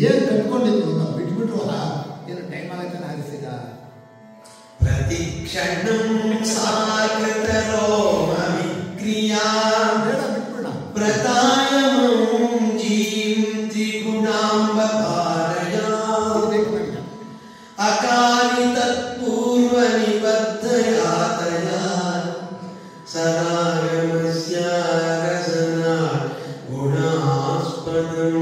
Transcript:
ಏನು ಕಟ್ಕೊಂಡಿದ್ರು ನಾವು ಬಿಟ್ಬಿಟ್ರು ಏನು ಟೈಮ್ ಆಗುತ್ತೆ ಹರಿಸಿದ ಪ್ರತಿ ಕ್ಷಣ ಸಾಕತರೋಮ ವಿಕ್ರಿಯಾ ಬೇಡ ಬಿಟ್ಬಿಡ ಪ್ರತಾಯಮಂ ಜೀಂ ತ್ರಿಗುಣಾಂಬ ಪಾರಯ ಅಕಾಲಿತ ಪೂರ್ವ ನಿಬದ್ಧಯಾತಯ ಸರಾಗಮಸ್ಯ ರಸನ ಗುಣಾಸ್ಪದಂ